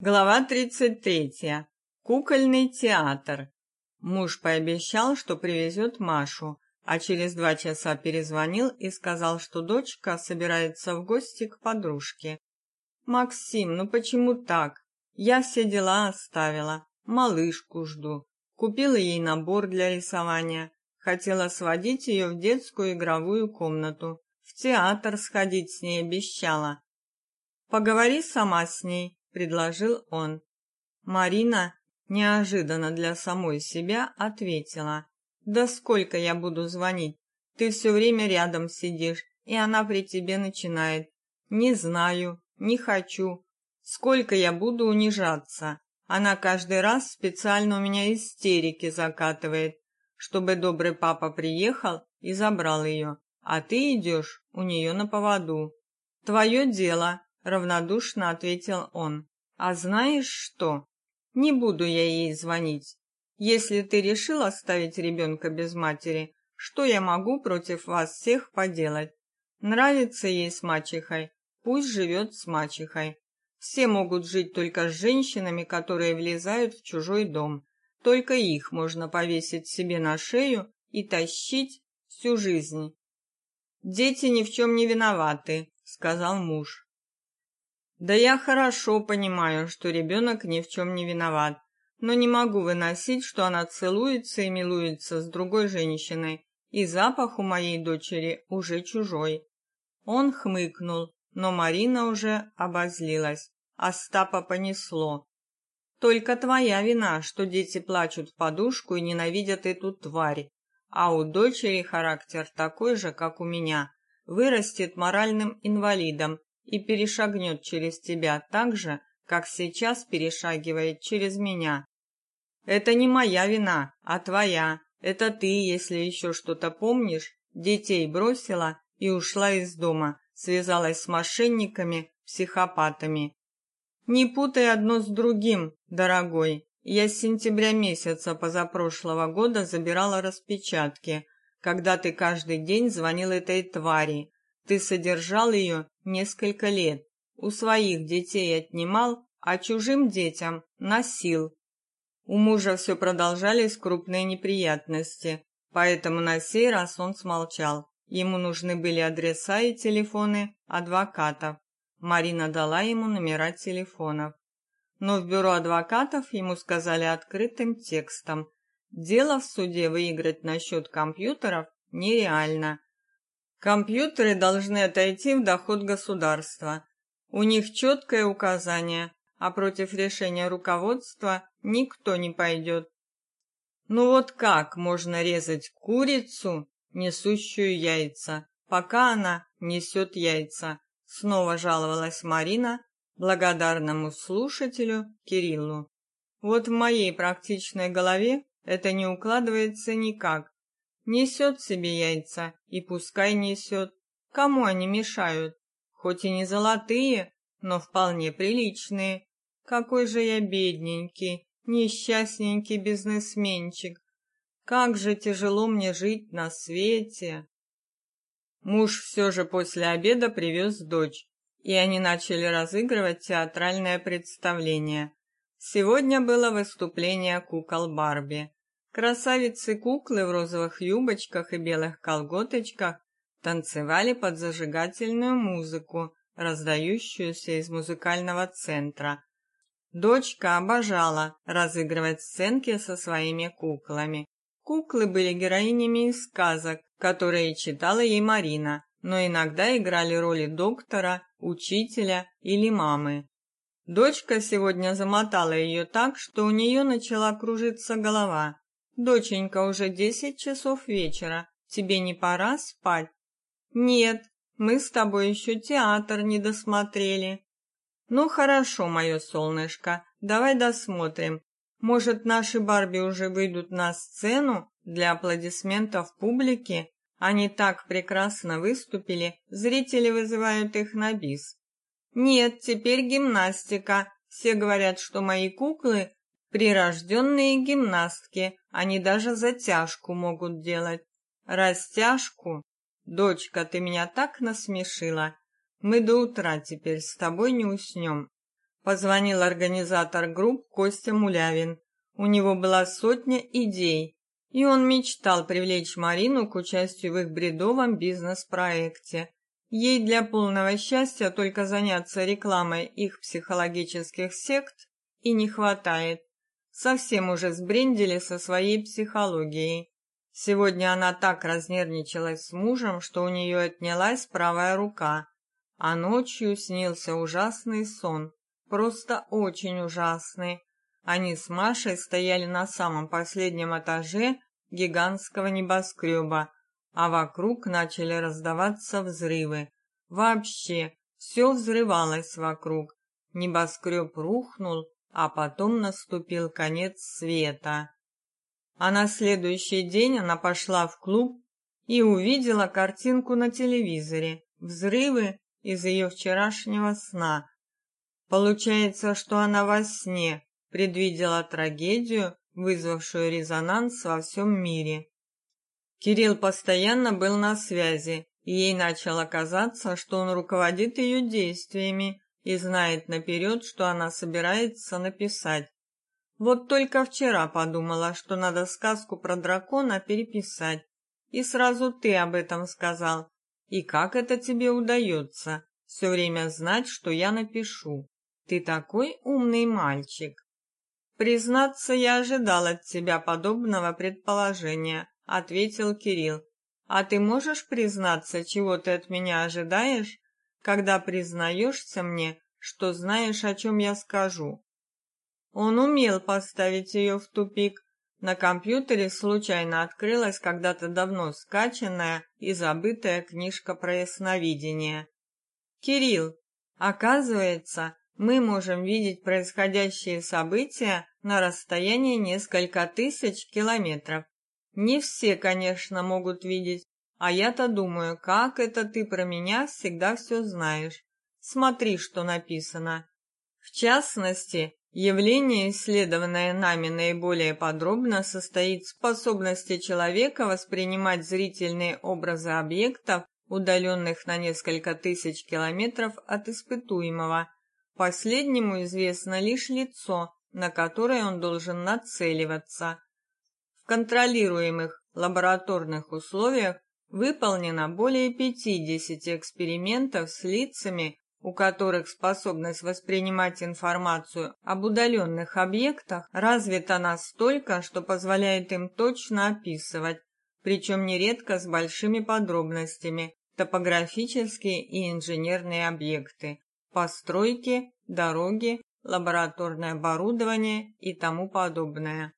Глава 33. Кукольный театр. Муж пообещал, что привезет Машу, а через два часа перезвонил и сказал, что дочка собирается в гости к подружке. Максим, ну почему так? Я все дела оставила, малышку жду. Купила ей набор для рисования, хотела сводить ее в детскую игровую комнату, в театр сходить с ней обещала. Поговори сама с ней, предложил он. Марина неожиданно для самой себя ответила: "Да сколько я буду звонить? Ты все время рядом сидишь, и она при тебе начинает: "Не знаю, не хочу". Сколько я буду унижаться? Она каждый раз специально у меня истерики закатывает, чтобы добрый папа приехал и забрал ее, а ты идешь у нее на поводу. Твое дело, равнодушно ответил он. А знаешь что? Не буду я ей звонить. Если ты решил оставить ребенка без матери, что я могу против вас всех поделать? Нравится ей с мачехой, пусть живет с мачехой. Все могут жить только с женщинами, которые влезают в чужой дом. Только их можно повесить себе на шею и тащить всю жизнь. Дети ни в чем не виноваты, сказал муж. Да я хорошо понимаю, что ребенок ни в чем не виноват, но не могу выносить, что она целуется и милуется с другой женщиной, и запах у моей дочери уже чужой. Он хмыкнул, но Марина уже обозлилась. Остапа понесло. Только твоя вина, что дети плачут в подушку и ненавидят эту тварь. А у дочери характер такой же, как у меня. Вырастет моральным инвалидом и перешагнет через тебя так же, как сейчас перешагивает через меня. Это не моя вина, а твоя. Это ты, если еще что-то помнишь, детей бросила и ушла из дома, связалась с мошенниками, психопатами. Не путай одно с другим, дорогой. Я с сентября месяца позапрошлого года забирала распечатки, когда ты каждый день звонил этой твари, ты содержал ее несколько лет, у своих детей отнимал, а чужим детям носил. У мужа все продолжались крупные неприятности, поэтому на сей раз он смолчал. Ему нужны были адреса и телефоны адвокатов. Марина дала ему номера телефонов. Но в бюро адвокатов ему сказали открытым текстом: дело в суде выиграть насчет компьютеров нереально. Компьютеры должны отойти в доход государства. У них четкое указание, а против решения руководства никто не пойдет. Ну вот как можно резать курицу, несущую яйца, пока она несет яйца? Снова жаловалась Марина благодарному слушателю Кириллу. Вот в моей практичной голове это не укладывается никак. Несет себе яйца, и пускай несет. Кому они мешают? Хоть и не золотые, но вполне приличные. Какой же я бедненький, несчастненький бизнесменчик. Как же тяжело мне жить на свете. Муж все же после обеда привез дочь, и они начали разыгрывать театральное представление. Сегодня было выступление кукол Барби. Красавицы-куклы в розовых юбочках и белых колготочках танцевали под зажигательную музыку, раздающуюся из музыкального центра. Дочка обожала разыгрывать сценки со своими куклами. Куклы были героинями из сказок, которые читала ей Марина, но иногда играли роли доктора, учителя или мамы. Дочка сегодня замотала ее так, что у нее начала кружиться голова. Доченька, уже десять часов вечера. Тебе не пора спать? Нет, мы с тобой еще театр не досмотрели. Ну хорошо, мое солнышко, давай досмотрим. Может, наши Барби уже выйдут на сцену для аплодисментов публики? Они так прекрасно выступили, зрители вызывают их на бис. Нет, теперь гимнастика. Все говорят, что мои куклы Прирожденные гимнастки, они даже затяжку могут делать. Растяжку? Дочка, ты меня так насмешила. Мы до утра теперь с тобой не уснем. Позвонил организатор групп Костя Мулявин. У него была сотня идей, и он мечтал привлечь Марину к участию в их бредовом бизнес-проекте. Ей для полного счастья только заняться рекламой их психологических сект и не хватает. Совсем уже сбрендили со своей психологией. Сегодня она так разнервничалась с мужем, что у нее отнялась правая рука, а ночью снился ужасный сон, просто очень ужасный. Они с Машей стояли на самом последнем этаже гигантского небоскреба, а вокруг начали раздаваться взрывы. Вообще, все взрывалось вокруг. Небоскреб рухнул, а потом наступил конец света. А на следующий день она пошла в клуб и увидела картинку на телевизоре. Взрывы из ее вчерашнего сна. Получается, что она во сне предвидела трагедию, вызвавшую резонанс во всем мире. Кирилл постоянно был на связи, и ей начало казаться, что он руководит ее действиями и знает наперед, что она собирается написать. Вот только вчера подумала, что надо сказку про дракона переписать. И сразу ты об этом сказал. И как это тебе удается? Все время знать, что я напишу. Ты такой умный мальчик. Признаться, я ожидал от тебя подобного предположения, ответил Кирилл. А ты можешь признаться, чего ты от меня ожидаешь, когда признаешься мне, что знаешь, о чем я скажу? Он умел поставить ее в тупик. На компьютере случайно открылась когда-то давно скачанная и забытая книжка про ясновидение. Кирилл, оказывается, мы можем видеть происходящие события на расстоянии несколько тысяч километров. Не все, конечно, могут видеть, а я-то думаю, как это ты про меня всегда все знаешь. Смотри, что написано. В частности, явление, исследованное нами наиболее подробно, состоит в способности человека воспринимать зрительные образы объектов, удаленных на несколько тысяч километров от испытуемого. Последнему известно лишь лицо, на которое он должен нацеливаться. В контролируемых лабораторных условиях выполнено более 50 экспериментов с лицами, у которых способность воспринимать информацию об удаленных объектах развита настолько, что позволяет им точно описывать, причем нередко с большими подробностями, топографические и инженерные объекты, постройки, дороги, лабораторное оборудование и тому подобное.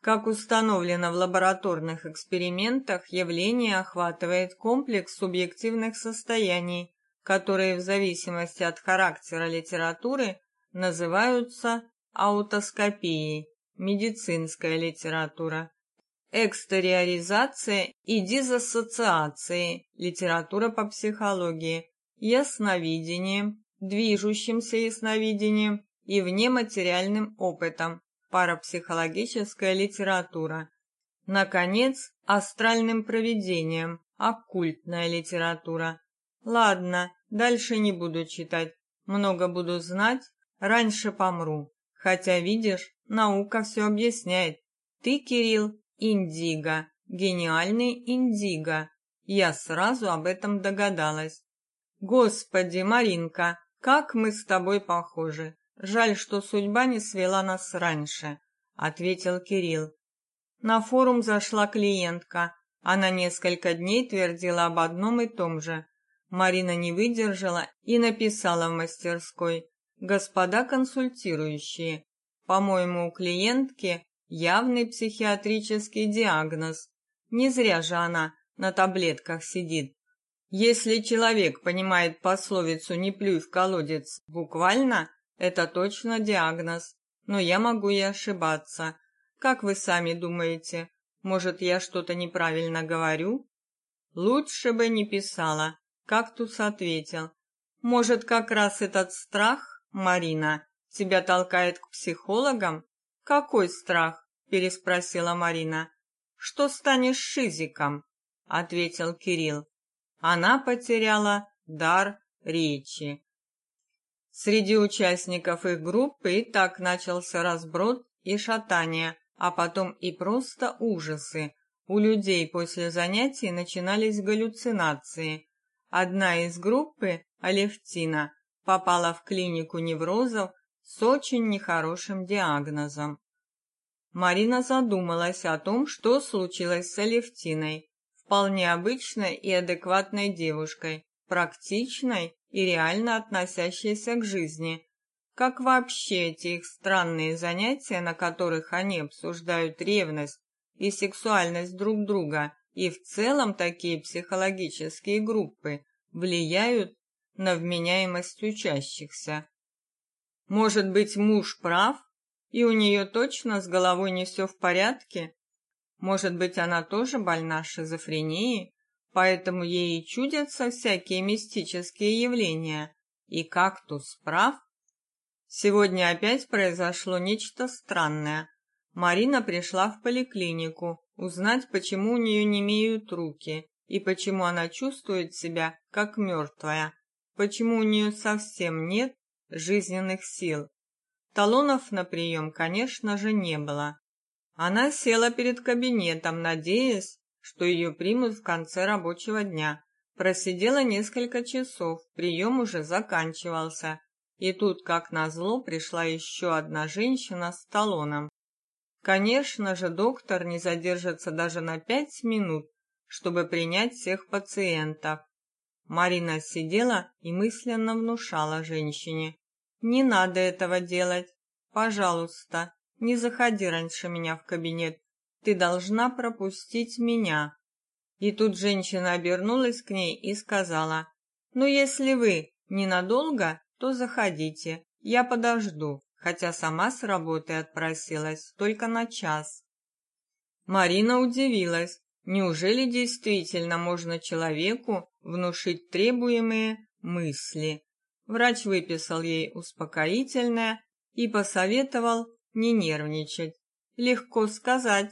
Как установлено в лабораторных экспериментах, явление охватывает комплекс субъективных состояний, которые в зависимости от характера литературы называются аутоскопией, медицинская литература, экстериоризация и дизассоциацией, литература по психологии, ясновидением, движущимся ясновидением и внематериальным опытом, парапсихологическая литература. Наконец, астральным провидением, оккультная литература. Ладно, дальше не буду читать. Много буду знать, раньше помру. Хотя, видишь, наука все объясняет. Ты, Кирилл, индиго, гениальный индиго. Я сразу об этом догадалась. Господи, Маринка, как мы с тобой похожи. Жаль, что судьба не свела нас раньше, ответил Кирилл. На форум зашла клиентка. Она несколько дней твердила об одном и том же. Марина не выдержала и написала в мастерской: "Господа консультирующие, по-моему, у клиентки явный психиатрический диагноз. Не зря же она на таблетках сидит. Если человек понимает пословицу «не плюй в колодец» буквально, это точно диагноз. Но я могу и ошибаться. Как вы сами думаете? Может, я что-то неправильно говорю? Лучше бы не писала. Кактус ответил. Может, как раз этот страх, Марина, тебя толкает к психологам? Какой страх? переспросила Марина. Что станешь шизиком? ответил Кирилл. Она потеряла дар речи. Среди участников их группы и так начался разброд и шатание, а потом и просто ужасы. У людей после занятий начинались галлюцинации. Одна из группы, Алевтина, попала в клинику неврозов с очень нехорошим диагнозом. Марина задумалась о том, что случилось с Алевтиной, вполне обычной и адекватной девушкой, практичной и реально относящейся к жизни. Как вообще эти их странные занятия, на которых они обсуждают ревность и сексуальность друг друга, и в целом такие психологические группы, влияют на вменяемость учащихся? Может быть, муж прав, и у нее точно с головой не все в порядке? Может быть, она тоже больна шизофренией, поэтому ей и чудятся всякие мистические явления. И кактус прав? Сегодня опять произошло нечто странное. Марина пришла в поликлинику узнать, почему у нее не имеют руки и почему она чувствует себя как мертвая, почему у нее совсем нет жизненных сил. Талонов на прием, конечно же, не было. Она села перед кабинетом, надеясь, что ее примут в конце рабочего дня. Просидела несколько часов, прием уже заканчивался. И тут, как назло, пришла еще одна женщина с талоном. Конечно же, доктор не задержится даже на пять минут, чтобы принять всех пациентов. Марина сидела и мысленно внушала женщине: "Не надо этого делать. Пожалуйста, не заходи раньше меня в кабинет. Ты должна пропустить меня. И тут женщина обернулась к ней и сказала: "Ну, если вы ненадолго, то заходите. Я подожду, хотя сама с работы отпросилась только на час". Марина удивилась. Неужели действительно можно человеку внушить требуемые мысли? Врач выписал ей успокоительное и посоветовал не нервничать. Легко сказать,